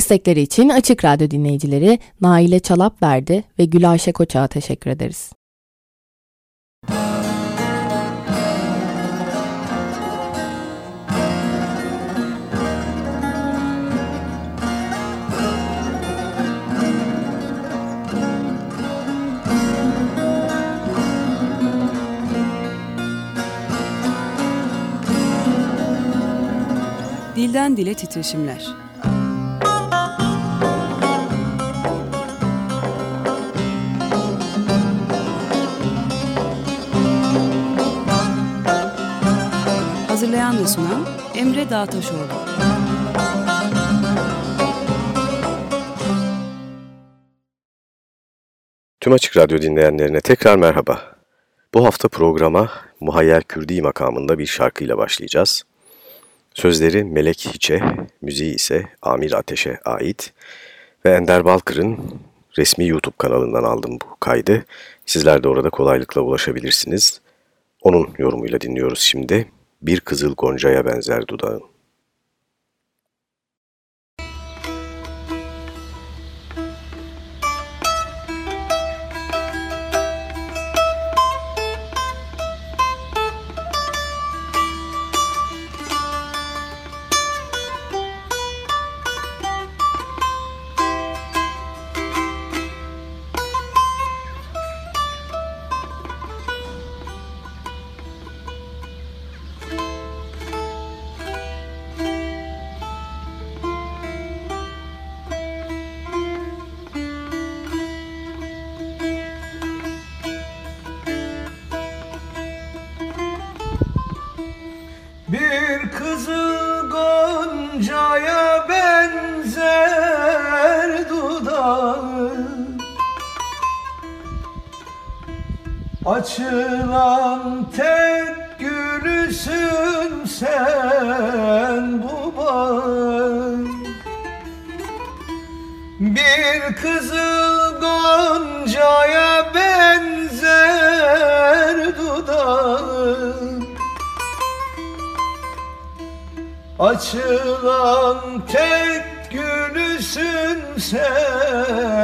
Destekleri için Açık Radyo dinleyicileri Naile Çalap verdi ve Gülayşe Koçak'a teşekkür ederiz. Dilden Dile Titreşimler Hazırlayan ve sunan Emre Dağtaşoğlu. Tüm Açık Radyo dinleyenlerine tekrar merhaba. Bu hafta programa Muhayyer Kürdi makamında bir şarkıyla başlayacağız. Sözleri Melek Hiç'e, müziği ise Amir Ateş'e ait ve Ender Balkır'ın resmi YouTube kanalından aldım bu kaydı. Sizler de orada kolaylıkla ulaşabilirsiniz. Onun yorumuyla dinliyoruz şimdi. Bir kızıl goncaya benzer dudağın. Açılan tek gülüsün sen bu bağın Bir kızıl goncaya benzer dudağın Açılan tek gülüsün sen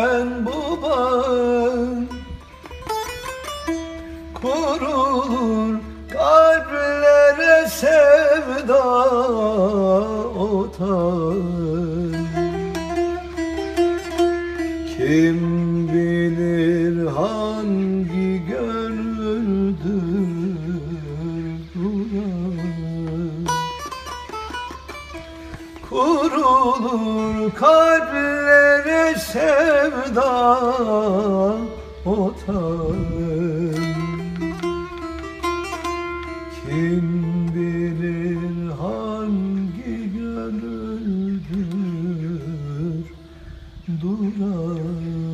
sevda otar. Kim bilir hangi gönüldür duran Kurulur kalplere sevda you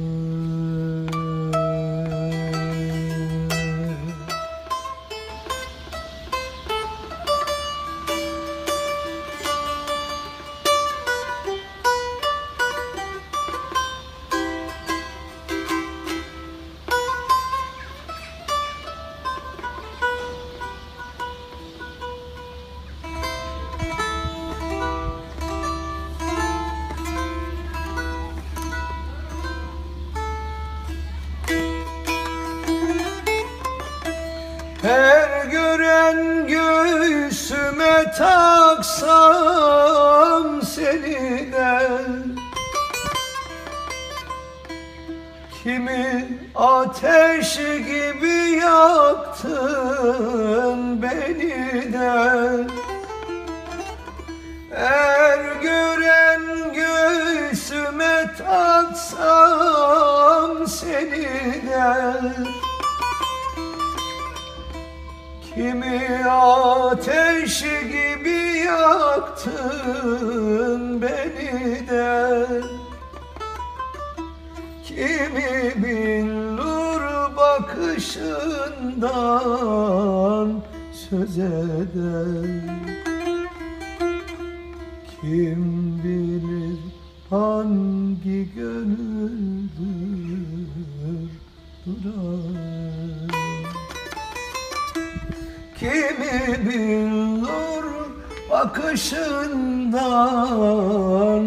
bakışından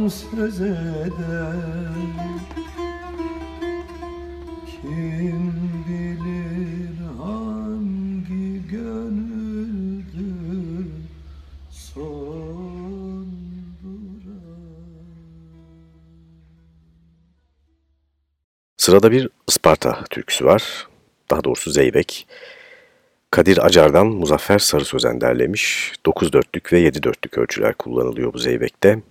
söz eder Kim bilir hangi gönüldür sonduran Sırada bir Isparta türküsü var. Daha doğrusu Zeybek. Kadir Acar'dan Muzaffer Sarı Sözen derlemiş. 9 dörtlük ve 7 dörtlük ölçüler kullanılıyor bu zeybekte.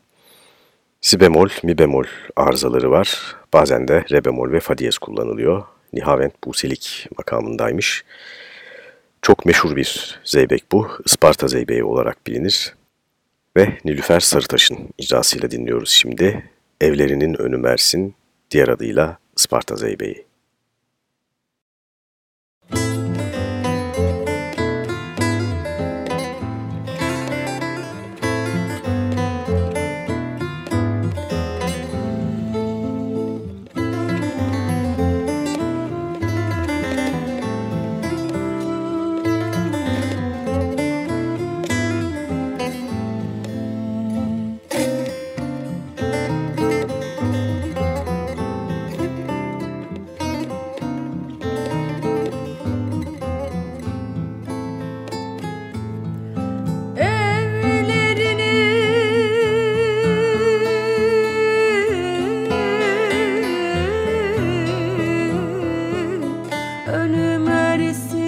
Si bemol, mi bemol arızaları var. Bazen de re bemol ve fa diyez kullanılıyor. Nihavent Buselik makamındaymış. Çok meşhur bir zeybek bu. Isparta zeybeği olarak bilinir. Ve Nilüfer Sarıtaş'ın icrasıyla dinliyoruz şimdi. Evlerinin önü Mersin, diğer adıyla Isparta zeybeği. merecer.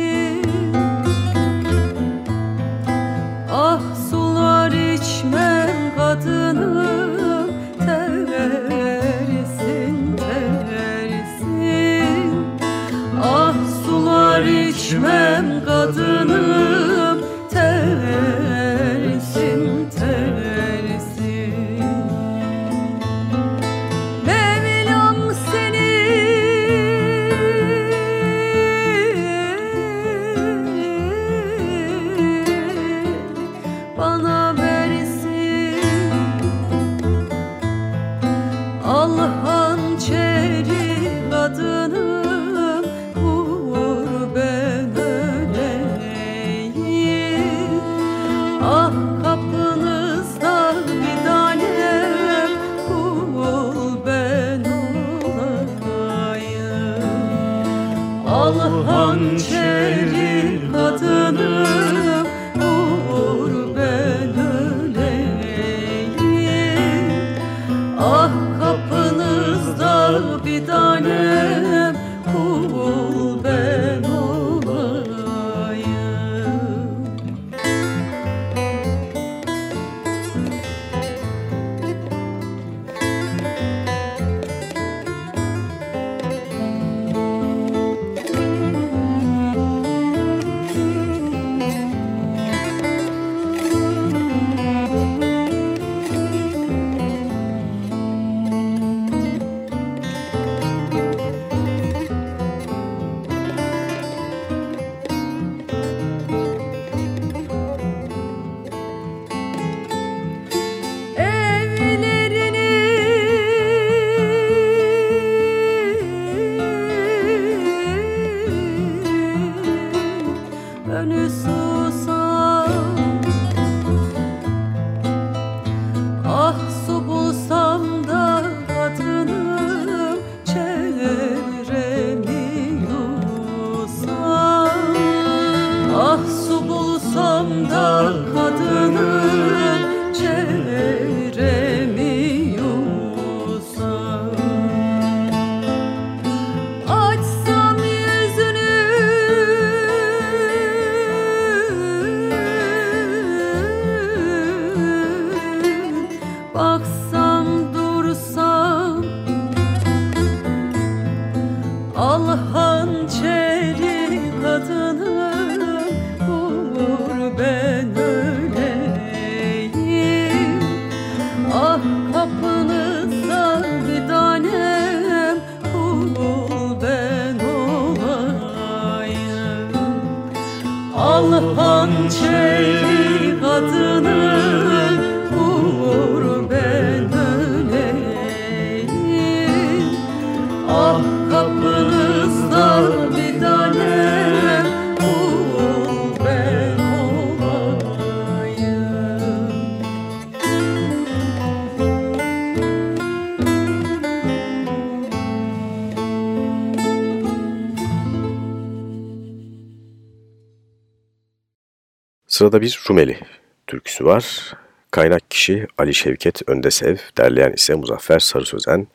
Sırada bir Rumeli türküsü var. Kaynak kişi Ali Şevket Öndesev, derleyen ise Muzaffer Sarı Sözen.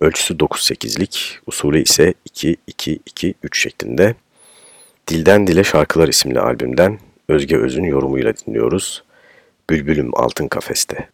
Ölçüsü 9-8'lik, usulü ise 2-2-2-3 şeklinde. Dilden Dile Şarkılar isimli albümden Özge Öz'ün yorumuyla dinliyoruz. Bülbülüm Altın Kafeste.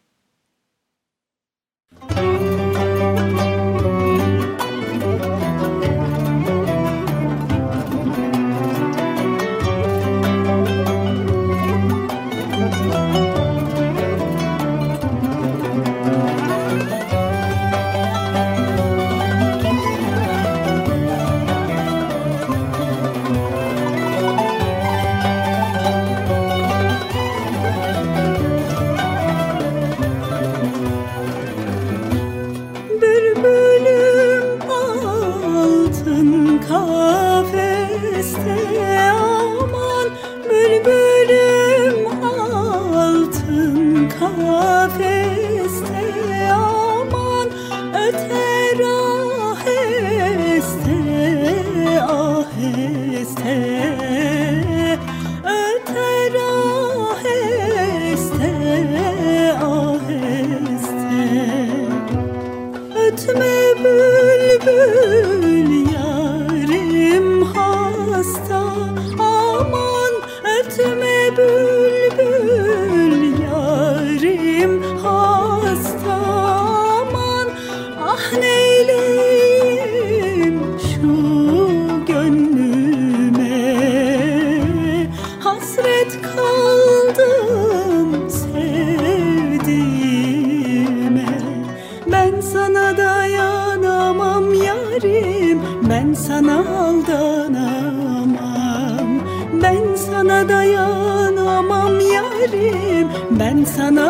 Gül yarim hasta Şimdi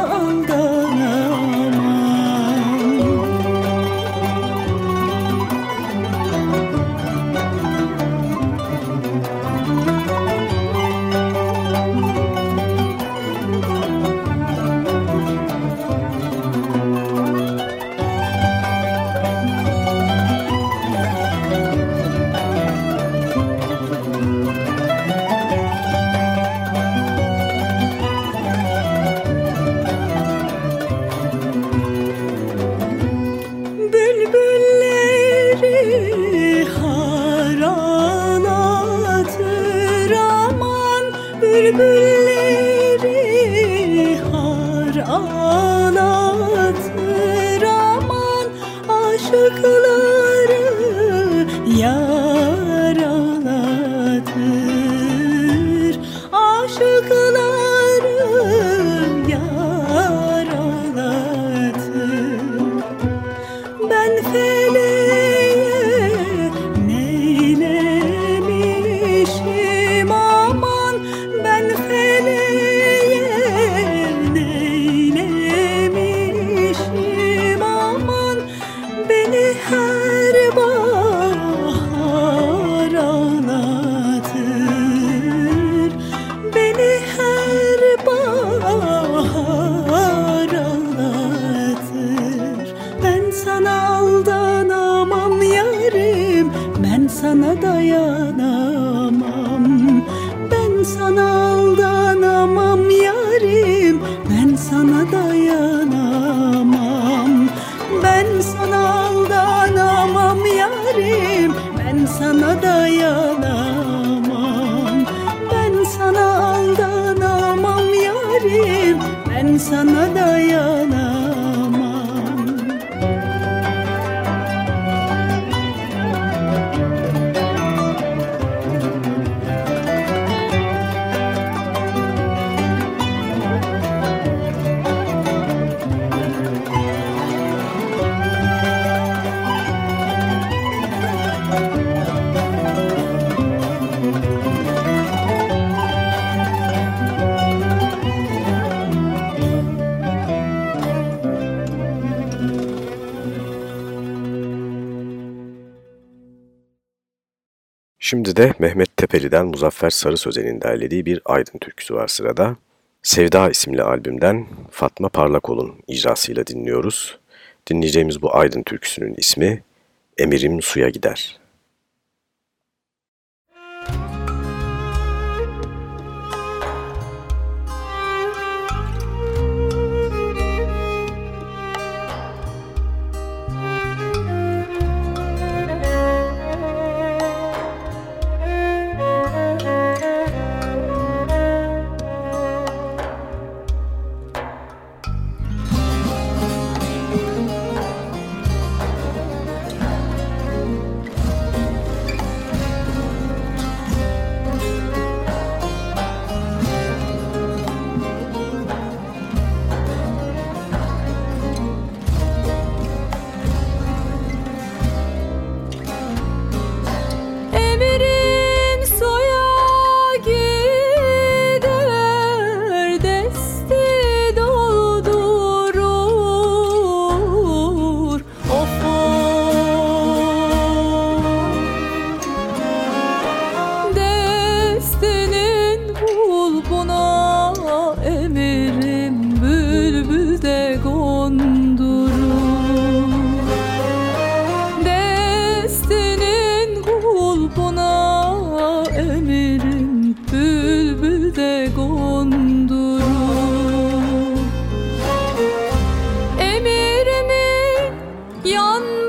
Tepeli'den Muzaffer Sarı Sözen'in derlediği bir Aydın türküsü var sırada. Sevda isimli albümden Fatma Parlakol'un icrasıyla dinliyoruz. Dinleyeceğimiz bu Aydın türküsünün ismi Emirim Suya Gider.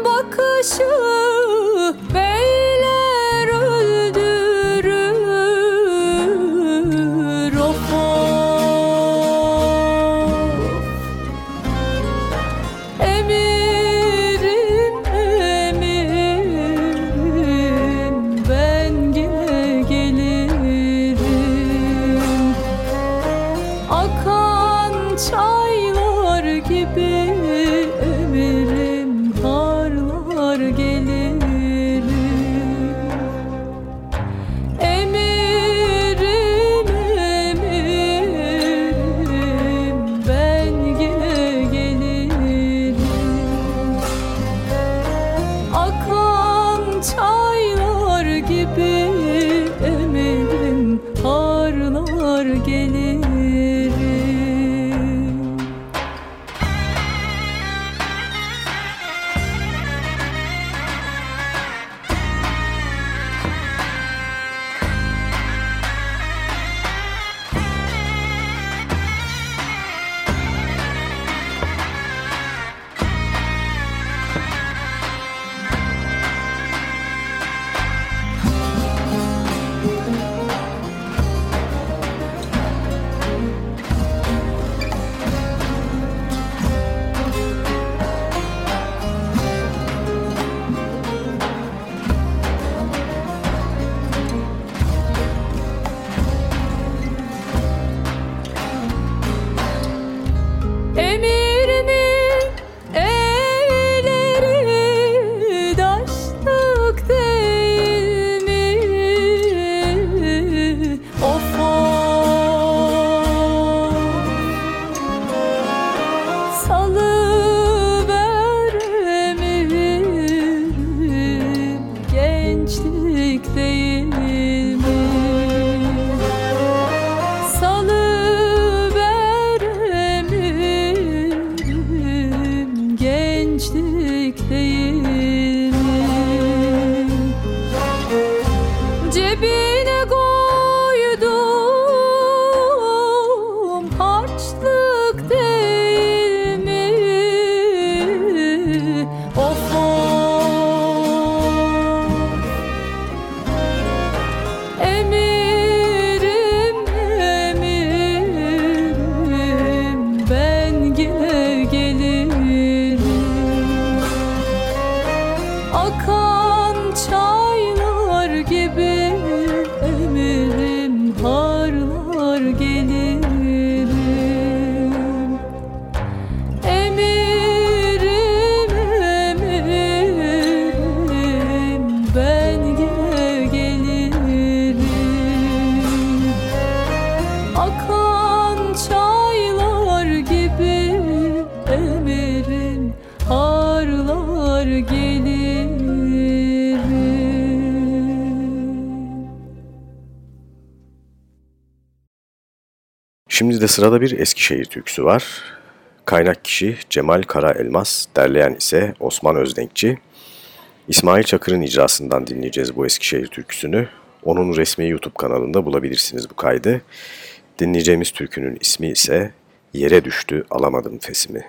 bakışı amy Şimdi de sırada bir Eskişehir türküsü var. Kaynak kişi Cemal Kara Elmas, derleyen ise Osman Özdenkçi. İsmail Çakır'ın icrasından dinleyeceğiz bu Eskişehir türküsünü. Onun resmi YouTube kanalında bulabilirsiniz bu kaydı. Dinleyeceğimiz türkünün ismi ise Yere Düştü Alamadım Fesimi.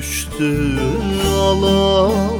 Düştü alamadım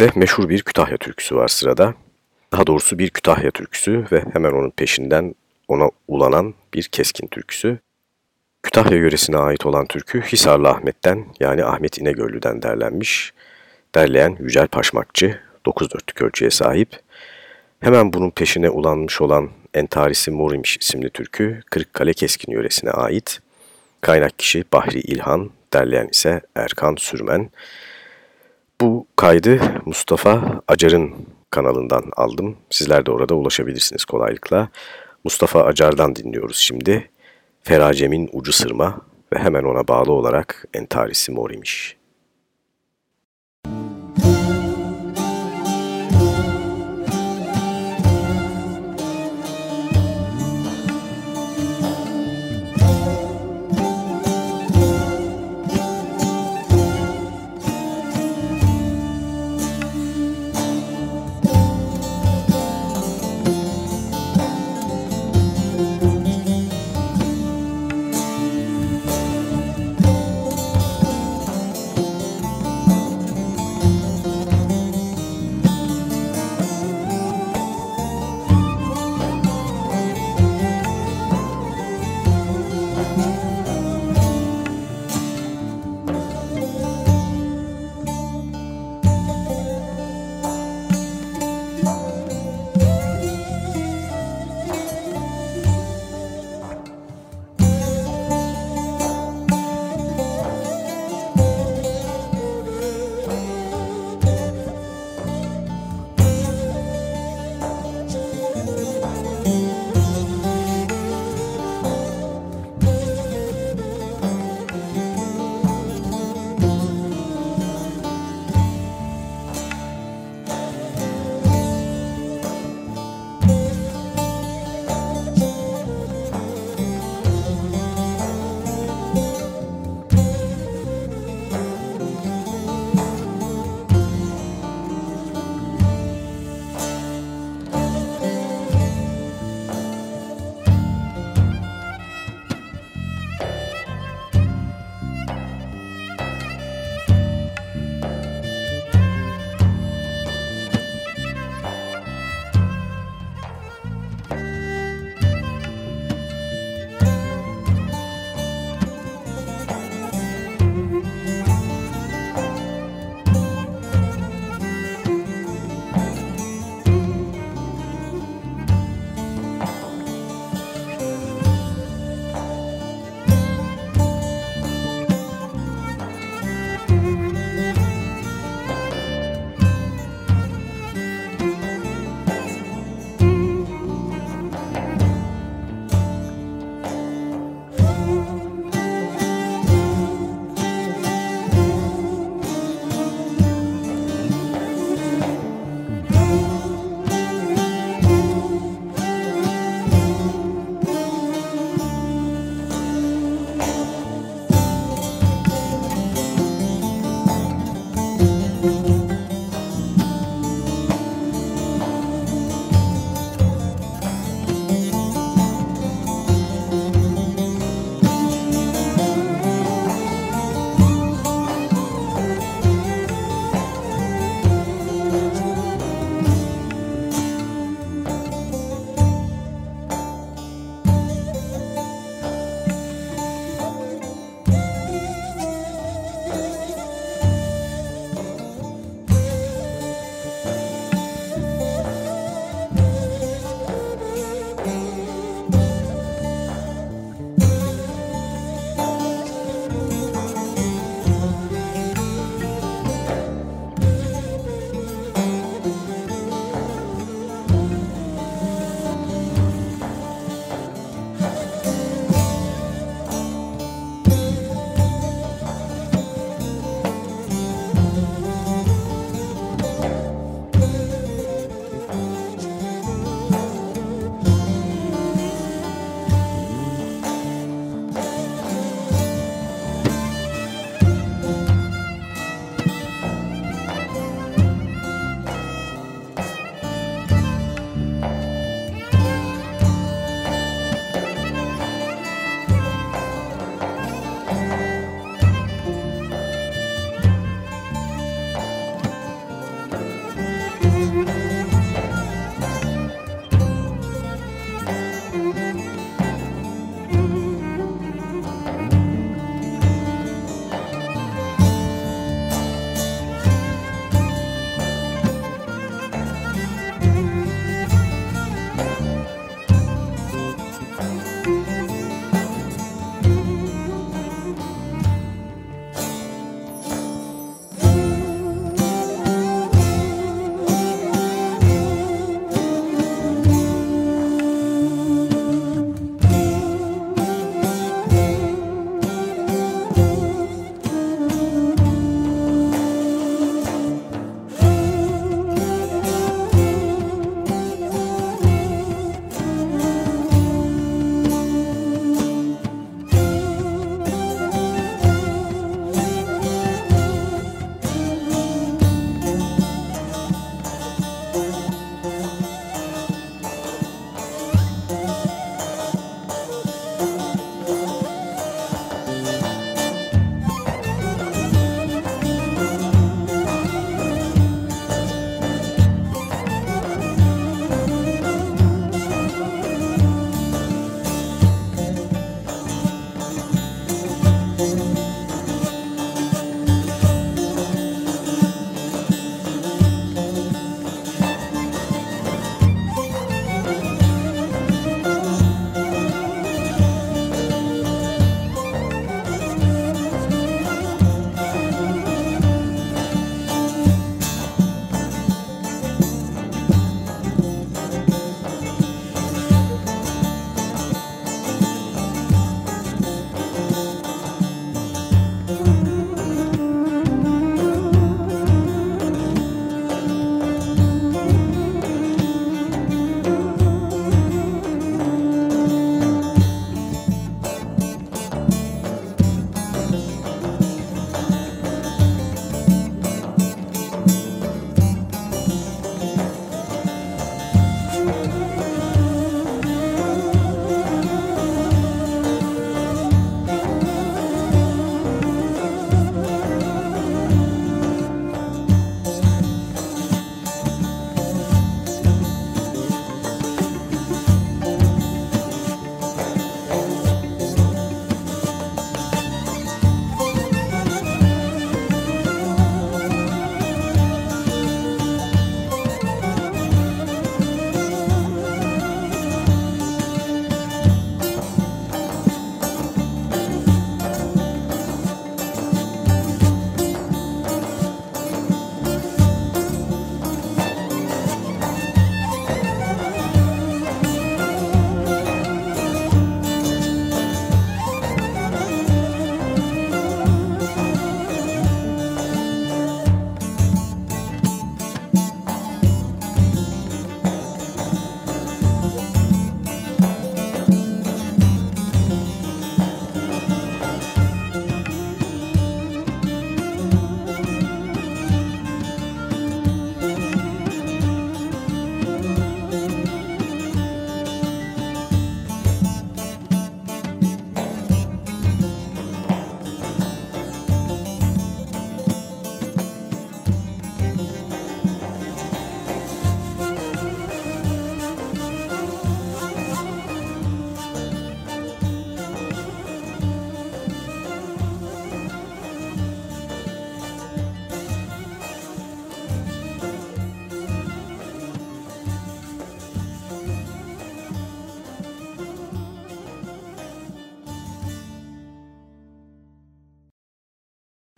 de meşhur bir Kütahya türküsü var sırada. Daha doğrusu bir Kütahya türküsü ve hemen onun peşinden ona ulanan bir keskin türküsü. Kütahya yöresine ait olan türkü Hisarlı Ahmet'ten yani Ahmet İnegöllü'den derlenmiş. Derleyen Yücel Paşmakçı 9 dörtlük ölçüye sahip. Hemen bunun peşine ulanmış olan Entarisi Morimiş isimli türkü Kırıkkale Keskin yöresine ait. Kaynak kişi Bahri İlhan, derleyen ise Erkan Sürmen. Bu kaydı Mustafa Acar'ın kanalından aldım. Sizler de orada ulaşabilirsiniz kolaylıkla. Mustafa Acar'dan dinliyoruz şimdi. Feracem'in ucu sırma ve hemen ona bağlı olarak entarisi mor imiş.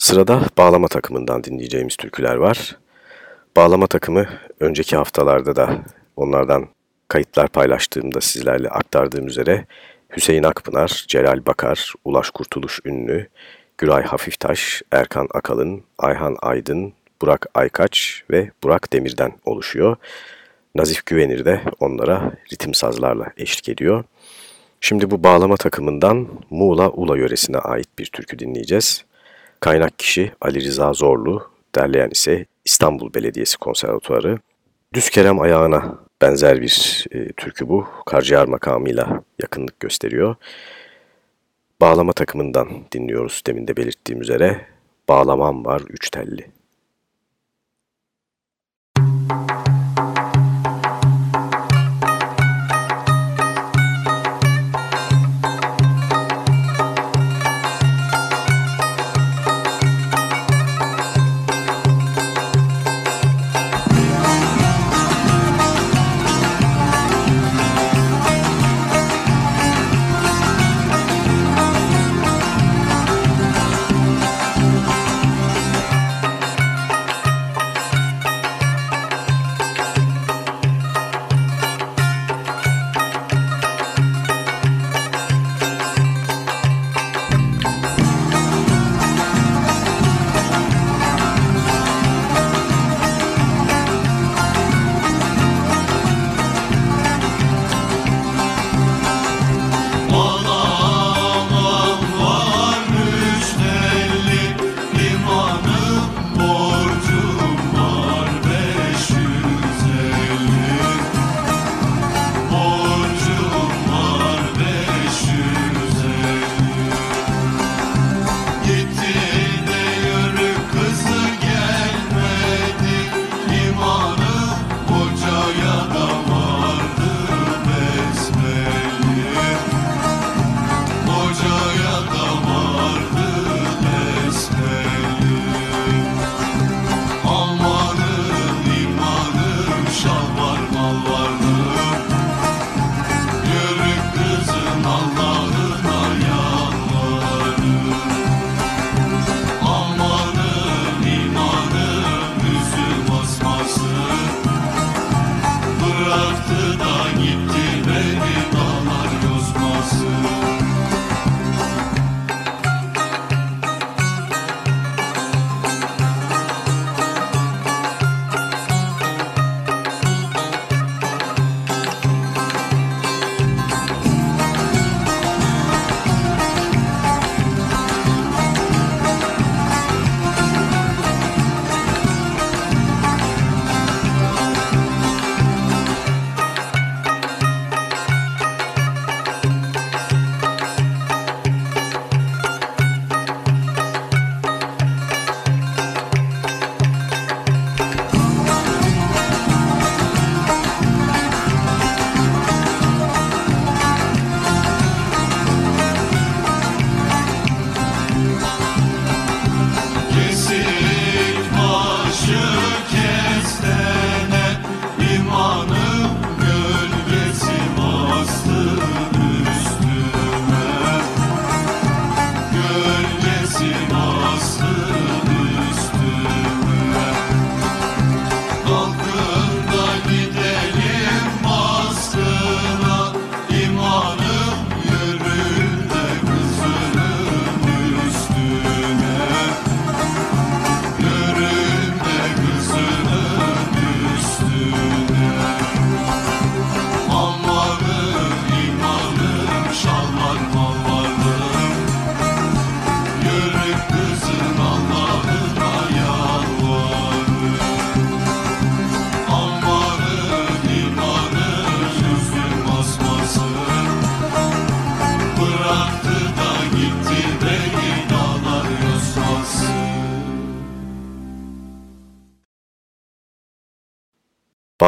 Sırada bağlama takımından dinleyeceğimiz türküler var. Bağlama takımı önceki haftalarda da onlardan kayıtlar paylaştığımda sizlerle aktardığım üzere Hüseyin Akpınar, Celal Bakar, Ulaş Kurtuluş Ünlü, Güray Hafiftaş, Erkan Akalın, Ayhan Aydın, Burak Aykaç ve Burak Demir'den oluşuyor. Nazif Güvenir de onlara ritim sazlarla eşlik ediyor. Şimdi bu bağlama takımından Muğla Ula yöresine ait bir türkü dinleyeceğiz. Kaynak kişi Ali Rıza Zorlu, derleyen ise İstanbul Belediyesi Konservatuarı. Düz Kerem ayağına benzer bir e, türkü bu. Karciğer makamıyla yakınlık gösteriyor. Bağlama takımından dinliyoruz demin de belirttiğim üzere. Bağlamam var üç telli.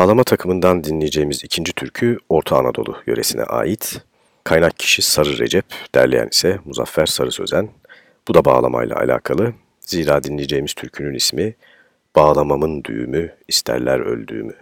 Bağlama takımından dinleyeceğimiz ikinci türkü Orta Anadolu yöresine ait. Kaynak kişi Sarı Recep, derleyen ise Muzaffer Sarı Sözen. Bu da bağlamayla alakalı. Zira dinleyeceğimiz türkünün ismi Bağlamamın düğümü, isterler öldüğümü.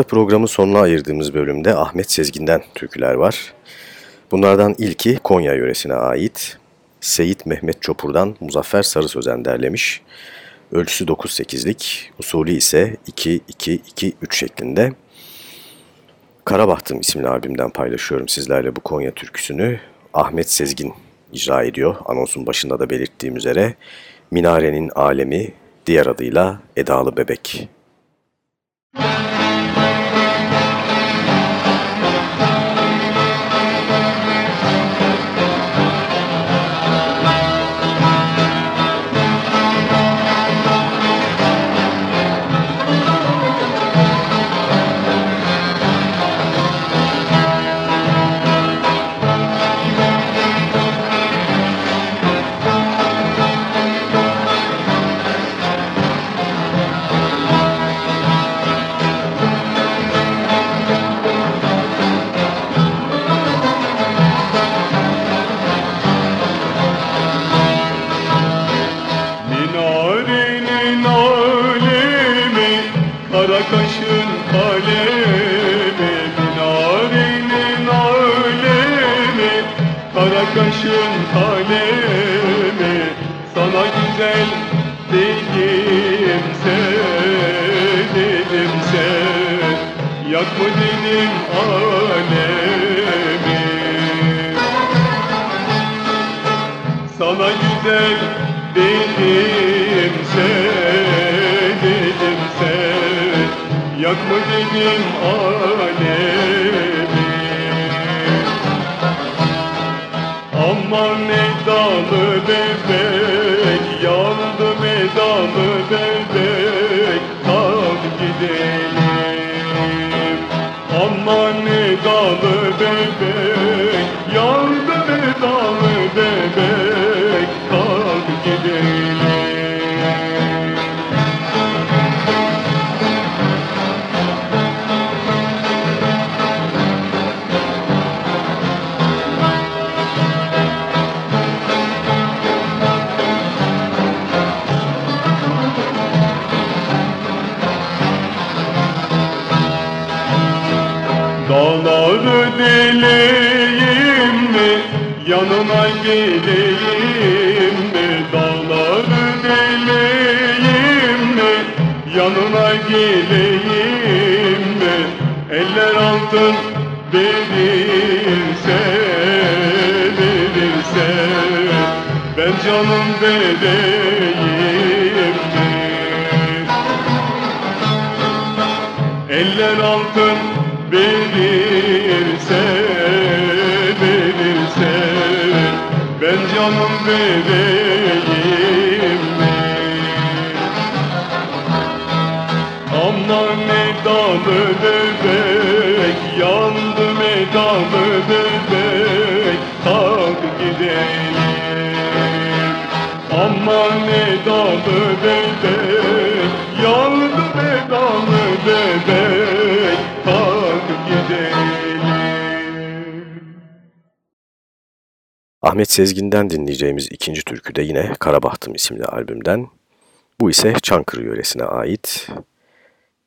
Hafta programı sonuna ayırdığımız bölümde Ahmet Sezgin'den türküler var. Bunlardan ilki Konya yöresine ait. Seyit Mehmet Çopur'dan Muzaffer Sarı Sözen derlemiş. Ölçüsü 9-8'lik, usulü ise 2-2-2-3 şeklinde. Karabahtım isimli albümden paylaşıyorum sizlerle bu Konya türküsünü. Ahmet Sezgin icra ediyor. Anonsun başında da belirttiğim üzere Minarenin Alemi, diğer adıyla Edalı Bebek. Müzik deleyim mi? Yanına geleyim mi? Dağları deleyim mi? Yanına geleyim mi? Eller altın verirse verirse. Ben canım vereyim Ahmet Sezgin'den dinleyeceğimiz ikinci türkü de yine Karabahtım isimli albümden. Bu ise Çankırı yöresine ait.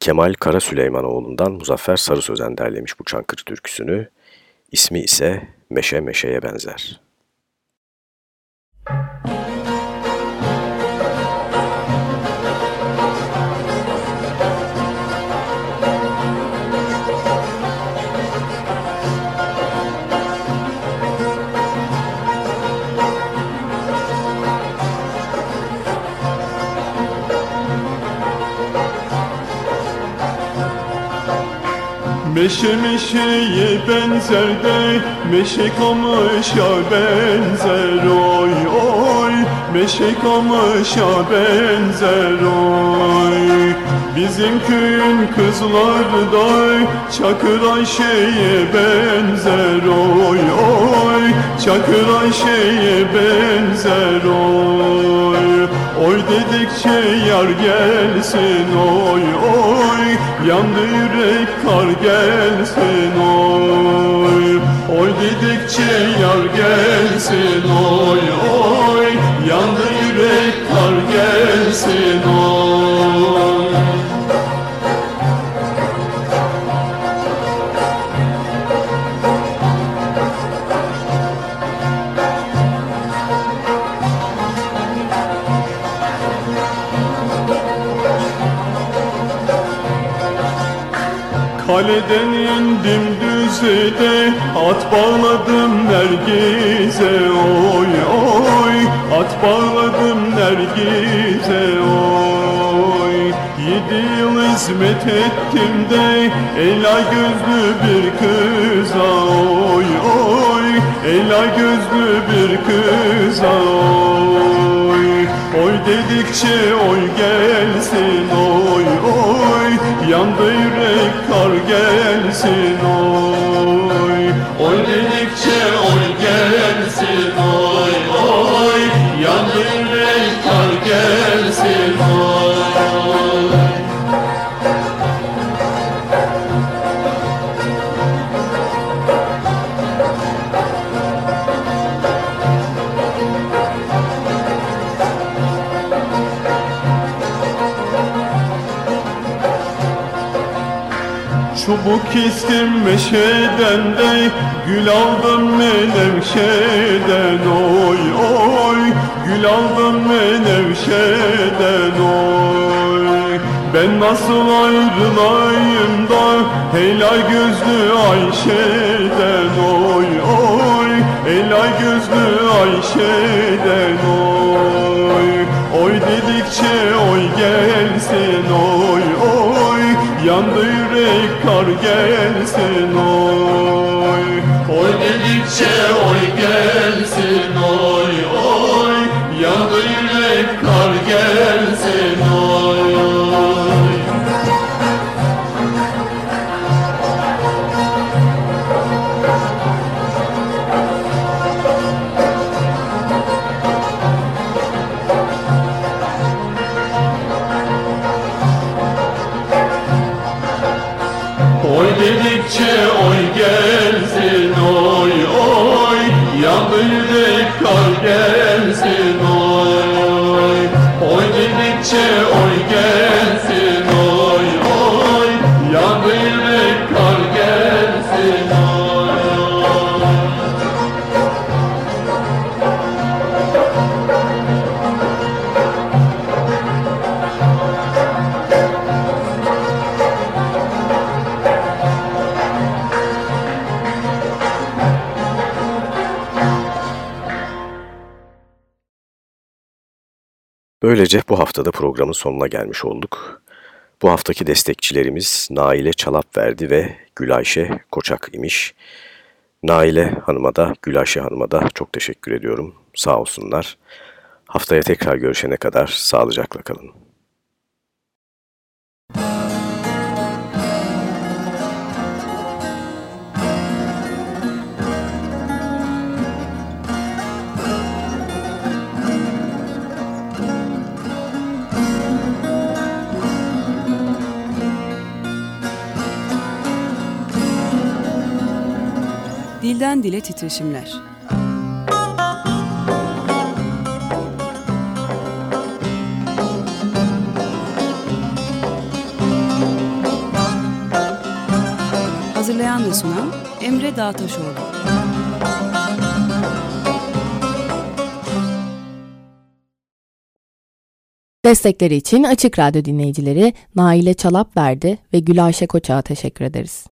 Kemal Kara Süleymanoğlu'ndan Muzaffer Sarı Sözen derlemiş bu Çankırı türküsünü. İsmi ise Meşe Meşe'ye benzer. Meşe meşeye benzer de Meşe kamışa benzer oy oy. Meşe kamışa benzer oy. Bizim köyün kızları da Çakır Ayşe'ye benzer oy oy. Çakır Ayşe'ye benzer oy Oy dedikçe yar gelsin oy oy. Yandı yürek kar gelsin oy. Oy dedikçe yar gelsin oy oy. Yandı yürek kar gelsin oy indim düzede At bağladım nergize oy oy. At bağladım nergize oy. Yedi yıl hizmet ettim de Ela gözlü bir kıza oy oy. Ela gözlü bir kıza oy. Oy dedikçe oy gelsin oy oy Yandı yürek kar gelsin oy Çubuk kestim meşeden de Gül aldım menevşeden oy oy. Gül aldım menevşeden oy. Ben nasıl ayrılayım da Helal gözlü Ayşe'den oy oy. Helal gözlü Ayşe'den oy. Oy dedikçe oy gelsin oy oy Yandı yürek kar gelsin oy. Oy dedikçe oy gelsin haftada programın sonuna gelmiş olduk. Bu haftaki destekçilerimiz Naile Çalapverdi ve Gülayşe Koçak imiş. Naile Hanım'a da Gülayşe Hanım'a da çok teşekkür ediyorum. Sağ olsunlar. Haftaya tekrar görüşene kadar sağlıcakla kalın. Dilden dile titreşimler. Hazırlayan ve sunan Emre Dağtaşoğlu. Destekleri için Açık Radyo dinleyicileri Naile Çalapverdi ve Gülayşe Koçak'a teşekkür ederiz.